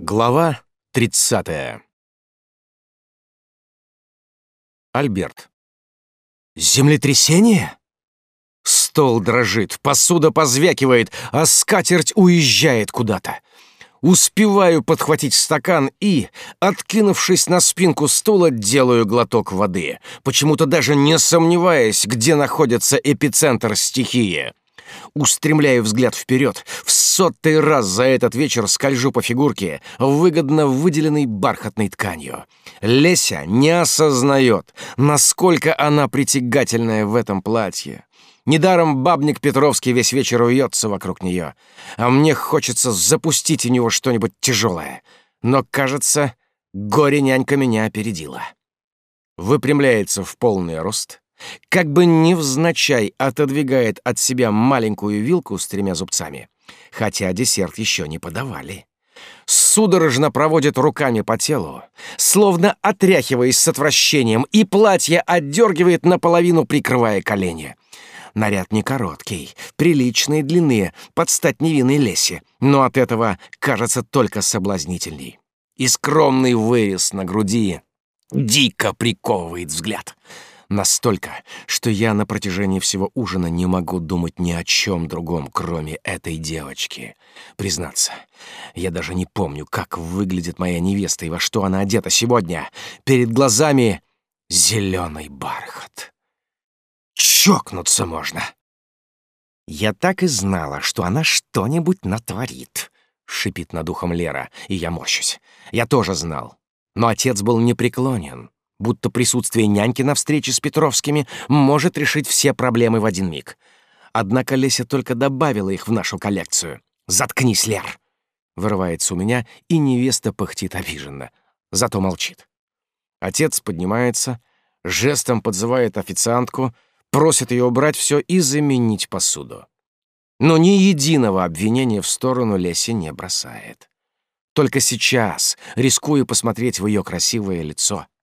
Глава 30. Альберт. Землетрясение? Стол дрожит, посуда позвякивает, а скатерть уезжает куда-то. Успеваю подхватить стакан и, откинувшись на спинку стула, делаю глоток воды, почему-то даже не сомневаясь, где находится эпицентр стихии. Устремляю взгляд вперед, в сотый раз за этот вечер скольжу по фигурке, выгодно выделенной бархатной тканью. Леся не осознает, насколько она притягательная в этом платье. Недаром бабник Петровский весь вечер уется вокруг нее, а мне хочется запустить в него что-нибудь тяжелое. Но, кажется, горе-нянька меня опередила. Выпрямляется в полный рост, как бы невзначай отодвигает от себя маленькую вилку с тремя зубцами, хотя десерт еще не подавали. Судорожно проводит руками по телу, словно отряхиваясь с отвращением, и платье отдергивает наполовину, прикрывая колени. Наряд не короткий, приличной длины, под стать невинной лесе, но от этого кажется только соблазнительней. И скромный вырез на груди дико приковывает взгляд. Настолько, что я на протяжении всего ужина не могу думать ни о чем другом, кроме этой девочки. Признаться, я даже не помню, как выглядит моя невеста и во что она одета сегодня. Перед глазами зеленый бархат. Чокнуться можно. Я так и знала, что она что-нибудь натворит, шипит над ухом Лера, и я морщусь. Я тоже знал. Но отец был непреклонен будто присутствие няньки на встрече с Петровскими может решить все проблемы в один миг. Однако Леся только добавила их в нашу коллекцию. «Заткнись, Лер!» Вырывается у меня, и невеста пыхтит обиженно. Зато молчит. Отец поднимается, жестом подзывает официантку, просит ее убрать все и заменить посуду. Но ни единого обвинения в сторону Леси не бросает. Только сейчас рискую посмотреть в ее красивое лицо —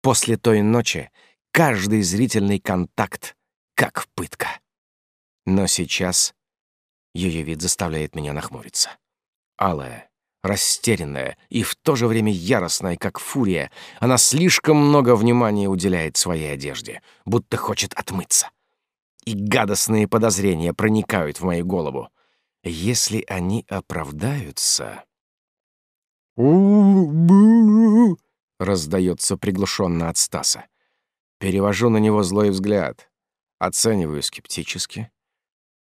После той ночи каждый зрительный контакт как пытка. Но сейчас ее вид заставляет меня нахмуриться. Алая, растерянная и в то же время яростная, как фурия, она слишком много внимания уделяет своей одежде, будто хочет отмыться. И гадостные подозрения проникают в мою голову. Если они оправдаются... — раздается приглушенно от Стаса. Перевожу на него злой взгляд. Оцениваю скептически.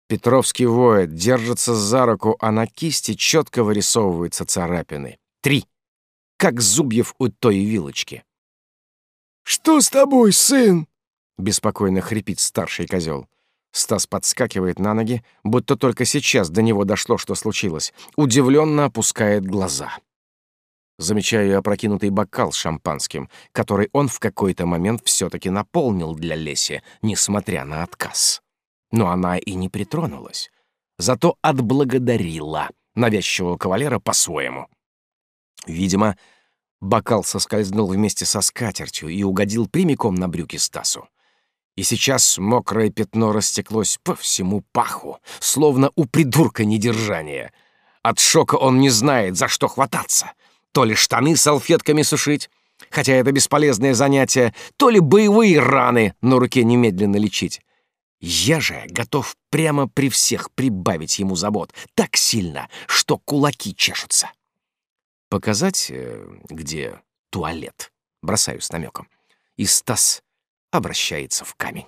Петровский воет, держится за руку, а на кисти четко вырисовываются царапины. Три. Как зубьев у той вилочки. «Что с тобой, сын?» — беспокойно хрипит старший козел. Стас подскакивает на ноги, будто только сейчас до него дошло, что случилось. Удивленно опускает глаза. Замечаю опрокинутый бокал с шампанским, который он в какой-то момент все-таки наполнил для Леси, несмотря на отказ. Но она и не притронулась. Зато отблагодарила навязчивого кавалера по-своему. Видимо, бокал соскользнул вместе со скатертью и угодил прямиком на брюки Стасу. И сейчас мокрое пятно растеклось по всему паху, словно у придурка недержания. От шока он не знает, за что хвататься — то ли штаны салфетками сушить, хотя это бесполезное занятие, то ли боевые раны на руке немедленно лечить. Я же готов прямо при всех прибавить ему забот так сильно, что кулаки чешутся. Показать, э, где туалет, бросаю с намеком. И Стас обращается в камень.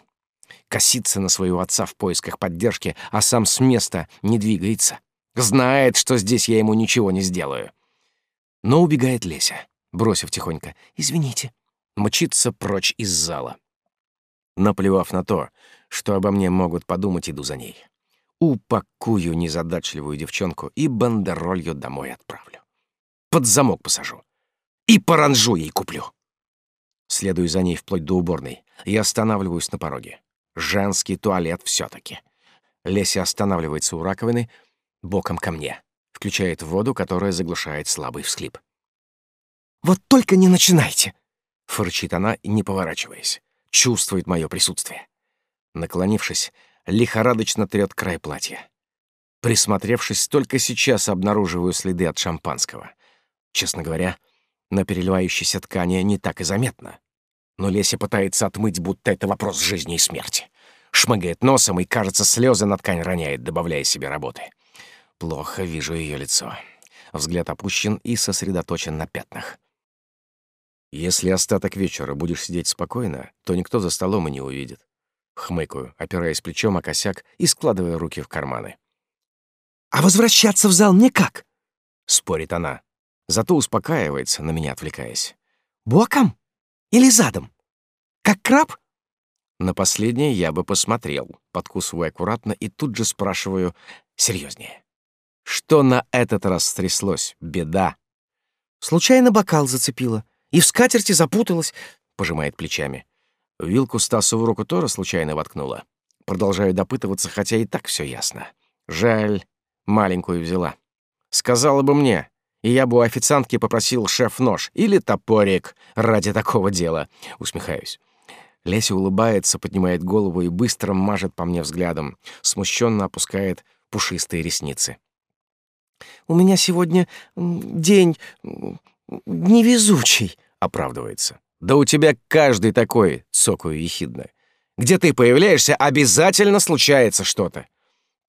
Косится на своего отца в поисках поддержки, а сам с места не двигается. Знает, что здесь я ему ничего не сделаю. Но убегает Леся, бросив тихонько «Извините», мчится прочь из зала. Наплевав на то, что обо мне могут подумать, иду за ней. Упакую незадачливую девчонку и бандеролью домой отправлю. Под замок посажу. И паранжу ей куплю. Следую за ней вплоть до уборной и останавливаюсь на пороге. Женский туалет все таки Леся останавливается у раковины, боком ко мне включает воду, которая заглушает слабый всхлип. «Вот только не начинайте!» — фырчит она, не поворачиваясь. Чувствует мое присутствие. Наклонившись, лихорадочно трёт край платья. Присмотревшись, только сейчас обнаруживаю следы от шампанского. Честно говоря, на переливающейся ткани не так и заметно. Но Леся пытается отмыть, будто это вопрос жизни и смерти. Шмыгает носом и, кажется, слезы на ткань роняет, добавляя себе работы. Плохо вижу ее лицо. Взгляд опущен и сосредоточен на пятнах. Если остаток вечера будешь сидеть спокойно, то никто за столом и не увидит. Хмыкаю, опираясь плечом о косяк и складывая руки в карманы. «А возвращаться в зал мне как?» — спорит она. Зато успокаивается, на меня отвлекаясь. «Боком? Или задом? Как краб?» На последнее я бы посмотрел, подкусываю аккуратно и тут же спрашиваю серьезнее. Что на этот раз стряслось? Беда. Случайно бокал зацепила. И в скатерти запуталась, — пожимает плечами. Вилку Стасу в руку тоже случайно воткнула. Продолжаю допытываться, хотя и так все ясно. Жаль, маленькую взяла. Сказала бы мне, и я бы у официантки попросил шеф-нож или топорик ради такого дела. Усмехаюсь. Леся улыбается, поднимает голову и быстро мажет по мне взглядом, смущенно опускает пушистые ресницы. «У меня сегодня день невезучий», — оправдывается. «Да у тебя каждый такой», — цокаю ехидно. «Где ты появляешься, обязательно случается что-то».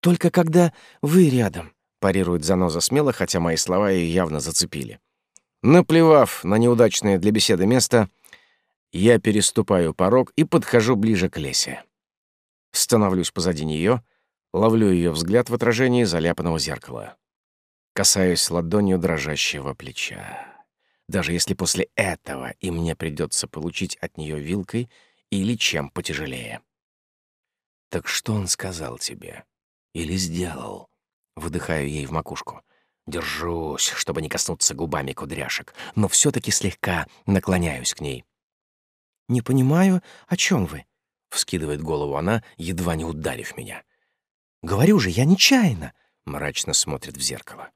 «Только когда вы рядом», — парирует заноза смело, хотя мои слова ее явно зацепили. Наплевав на неудачное для беседы место, я переступаю порог и подхожу ближе к Лесе. Становлюсь позади нее, ловлю ее взгляд в отражении заляпанного зеркала. Касаюсь ладонью дрожащего плеча. Даже если после этого и мне придется получить от нее вилкой или чем потяжелее. «Так что он сказал тебе? Или сделал?» Выдыхаю ей в макушку. Держусь, чтобы не коснуться губами кудряшек, но все таки слегка наклоняюсь к ней. «Не понимаю, о чем вы?» — вскидывает голову она, едва не ударив меня. «Говорю же, я нечаянно!» — мрачно смотрит в зеркало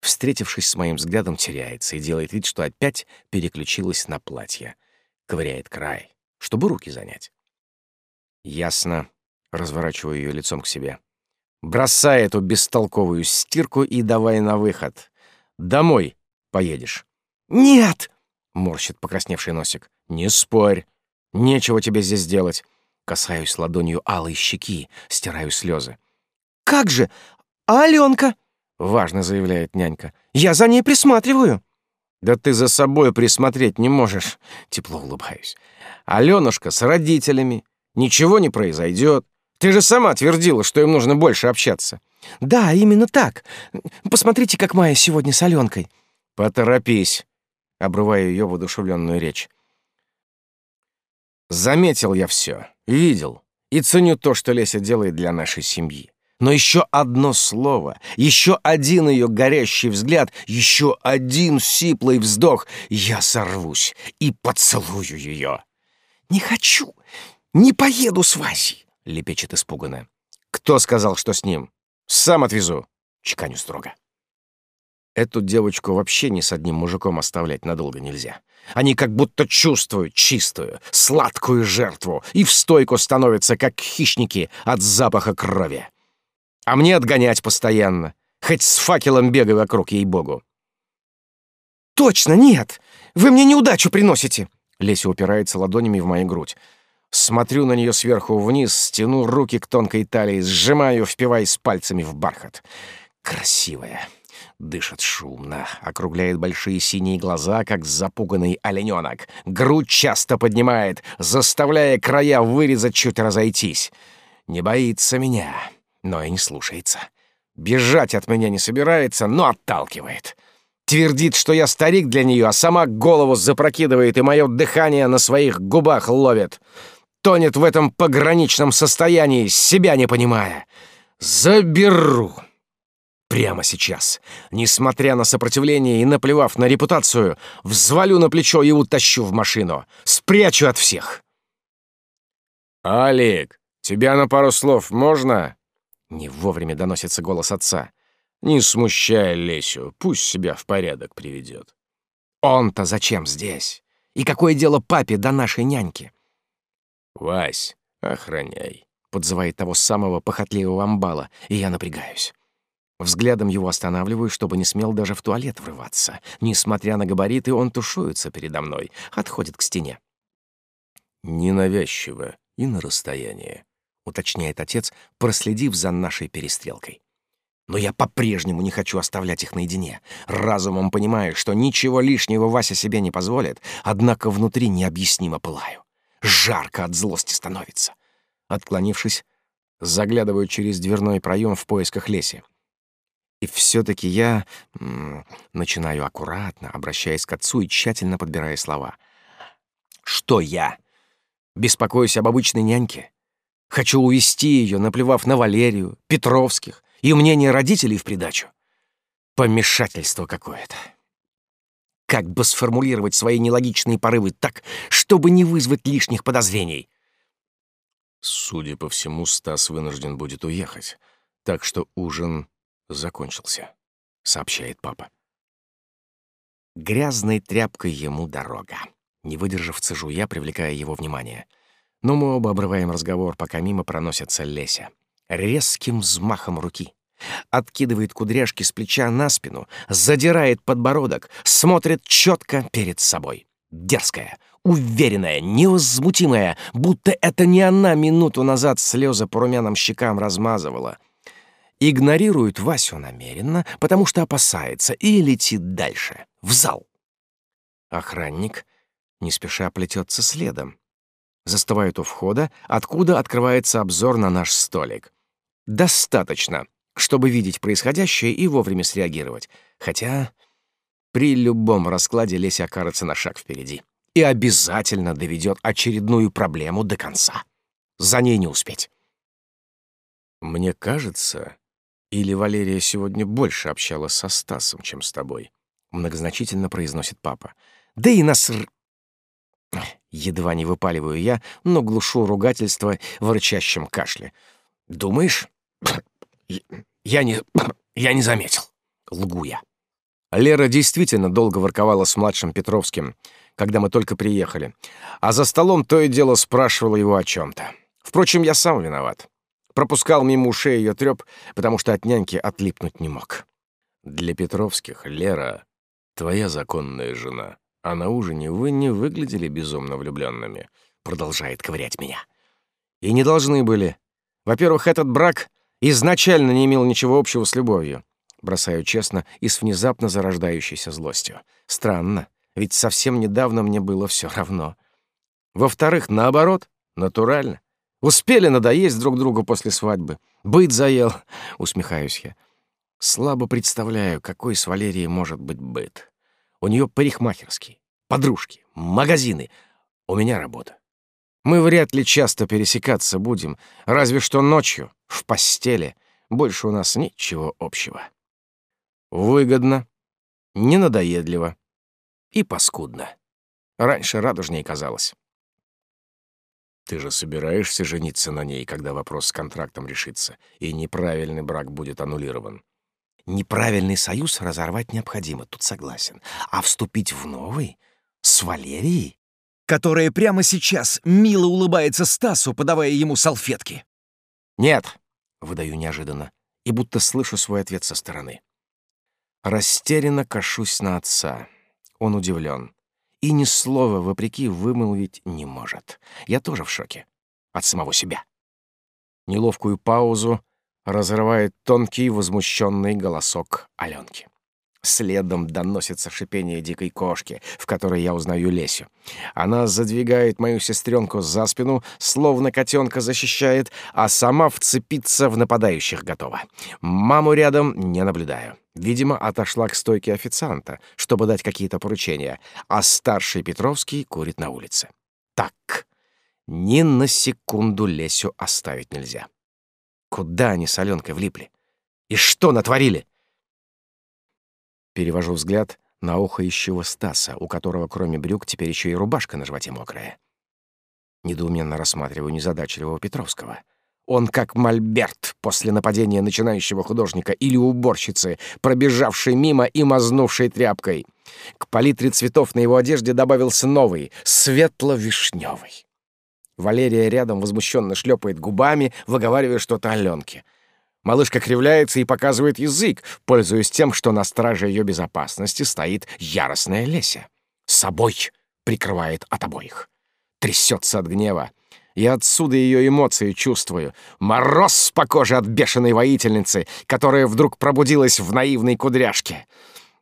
встретившись с моим взглядом, теряется и делает вид, что опять переключилась на платье. Ковыряет край, чтобы руки занять. Ясно. Разворачиваю ее лицом к себе. Бросай эту бестолковую стирку и давай на выход. Домой поедешь. «Нет!» — морщит покрасневший носик. «Не спорь. Нечего тебе здесь делать». Касаюсь ладонью алой щеки, стираю слезы. «Как же? А Аленка?» — важно заявляет нянька. «Я за ней присматриваю». «Да ты за собой присмотреть не можешь», — тепло улыбаюсь. «Алёнушка с родителями. Ничего не произойдет. Ты же сама твердила, что им нужно больше общаться». «Да, именно так. Посмотрите, как Майя сегодня с Аленкой». «Поторопись», — обрываю ее воодушевленную речь. Заметил я все, видел и ценю то, что Леся делает для нашей семьи. Но еще одно слово, еще один ее горящий взгляд, еще один сиплый вздох, я сорвусь и поцелую ее. «Не хочу, не поеду с Васей», — лепечет испуганно. «Кто сказал, что с ним? Сам отвезу», — чеканю строго. Эту девочку вообще ни с одним мужиком оставлять надолго нельзя. Они как будто чувствуют чистую, сладкую жертву и в стойку становятся, как хищники от запаха крови. А мне отгонять постоянно. Хоть с факелом бегай вокруг, ей-богу. «Точно нет! Вы мне неудачу приносите!» Леся упирается ладонями в мою грудь. Смотрю на нее сверху вниз, стяну руки к тонкой талии, сжимаю, впиваясь пальцами в бархат. Красивая. Дышит шумно, округляет большие синие глаза, как запуганный олененок. Грудь часто поднимает, заставляя края вырезать чуть разойтись. Не боится меня но и не слушается. Бежать от меня не собирается, но отталкивает. Твердит, что я старик для нее, а сама голову запрокидывает и мое дыхание на своих губах ловит. Тонет в этом пограничном состоянии, себя не понимая. Заберу. Прямо сейчас, несмотря на сопротивление и наплевав на репутацию, взвалю на плечо и утащу в машину. Спрячу от всех. «Алик, тебя на пару слов можно?» Не вовремя доносится голос отца. «Не смущай Лесю, пусть себя в порядок приведет». «Он-то зачем здесь? И какое дело папе до нашей няньки?» «Вась, охраняй», — подзывает того самого похотливого амбала, и я напрягаюсь. Взглядом его останавливаю, чтобы не смел даже в туалет врываться. Несмотря на габариты, он тушуется передо мной, отходит к стене. «Ненавязчиво и на расстояние», — уточняет отец, проследив за нашей перестрелкой. Но я по-прежнему не хочу оставлять их наедине. Разумом понимаю, что ничего лишнего Вася себе не позволит, однако внутри необъяснимо пылаю. Жарко от злости становится. Отклонившись, заглядываю через дверной проем в поисках Леси. И все-таки я м, начинаю аккуратно, обращаясь к отцу и тщательно подбирая слова. Что я? Беспокоюсь об обычной няньке? Хочу увести ее, наплевав на Валерию, Петровских, и мнение родителей в придачу. Помешательство какое-то. Как бы сформулировать свои нелогичные порывы так, чтобы не вызвать лишних подозрений? Судя по всему, Стас вынужден будет уехать, так что ужин закончился, сообщает папа. Грязной тряпкой ему дорога. Не выдержав, цежу я, привлекая его внимание. Но мы оба обрываем разговор, пока мимо проносится Леся резким взмахом руки. Откидывает кудряшки с плеча на спину, задирает подбородок, смотрит четко перед собой. Дерзкая, уверенная, невозмутимая, будто это не она минуту назад слезы по румяным щекам размазывала. Игнорирует Васю намеренно, потому что опасается, и летит дальше, в зал. Охранник не спеша плетется следом. Застывает у входа, откуда открывается обзор на наш столик. Достаточно, чтобы видеть происходящее и вовремя среагировать. Хотя при любом раскладе Леся окажется на шаг впереди и обязательно доведет очередную проблему до конца. За ней не успеть. Мне кажется, или Валерия сегодня больше общалась со Стасом, чем с тобой? Многозначительно произносит папа. Да и нас... Едва не выпаливаю я, но глушу ругательство в рычащем кашле. Думаешь? Я не... я не заметил. Лгу я. Лера действительно долго ворковала с младшим Петровским, когда мы только приехали, а за столом то и дело спрашивала его о чем то Впрочем, я сам виноват. Пропускал мимо ушей ее трёп, потому что от няньки отлипнуть не мог. Для Петровских Лера — твоя законная жена, а на ужине вы не выглядели безумно влюбленными, продолжает ковырять меня. И не должны были. Во-первых, этот брак изначально не имел ничего общего с любовью. Бросаю честно и с внезапно зарождающейся злостью. Странно, ведь совсем недавно мне было все равно. Во-вторых, наоборот, натурально. Успели надоесть друг другу после свадьбы. Быть заел, усмехаюсь я. Слабо представляю, какой с Валерией может быть быт. У нее парикмахерские, подружки, магазины. У меня работа. Мы вряд ли часто пересекаться будем, разве что ночью, в постели. Больше у нас ничего общего. Выгодно, ненадоедливо и паскудно. Раньше радужнее казалось. Ты же собираешься жениться на ней, когда вопрос с контрактом решится, и неправильный брак будет аннулирован. Неправильный союз разорвать необходимо, тут согласен. А вступить в новый? С Валерией? которая прямо сейчас мило улыбается Стасу, подавая ему салфетки. «Нет», — выдаю неожиданно, и будто слышу свой ответ со стороны. Растерянно кашусь на отца. Он удивлен. И ни слова, вопреки, вымолвить не может. Я тоже в шоке. От самого себя. Неловкую паузу разрывает тонкий возмущенный голосок Аленки. Следом доносится шипение дикой кошки, в которой я узнаю Лесю. Она задвигает мою сестренку за спину, словно котенка защищает, а сама вцепиться в нападающих готова. Маму рядом не наблюдаю. Видимо, отошла к стойке официанта, чтобы дать какие-то поручения, а старший Петровский курит на улице. Так, ни на секунду Лесю оставить нельзя. Куда они с Аленкой влипли? И что натворили? Перевожу взгляд на ухающего Стаса, у которого кроме брюк теперь еще и рубашка на животе мокрая. Недоуменно рассматриваю незадачливого Петровского. Он как мольберт после нападения начинающего художника или уборщицы, пробежавшей мимо и мазнувшей тряпкой. К палитре цветов на его одежде добавился новый, светло-вишневый. Валерия рядом возмущенно шлепает губами, выговаривая что-то Аленке. Малышка кривляется и показывает язык, пользуясь тем, что на страже ее безопасности стоит яростная Леся. Собой прикрывает от обоих. Трясется от гнева. И отсюда ее эмоции чувствую. Мороз по коже от бешеной воительницы, которая вдруг пробудилась в наивной кудряшке.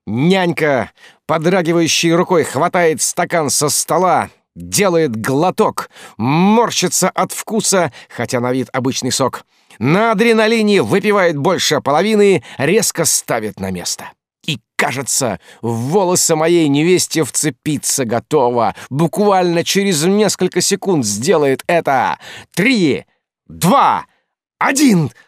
Нянька, подрагивающей рукой, хватает стакан со стола, делает глоток, морщится от вкуса, хотя на вид обычный сок. На адреналине выпивает больше половины, резко ставит на место. И, кажется, в волосы моей невесте вцепиться готова. Буквально через несколько секунд сделает это. Три, два, один —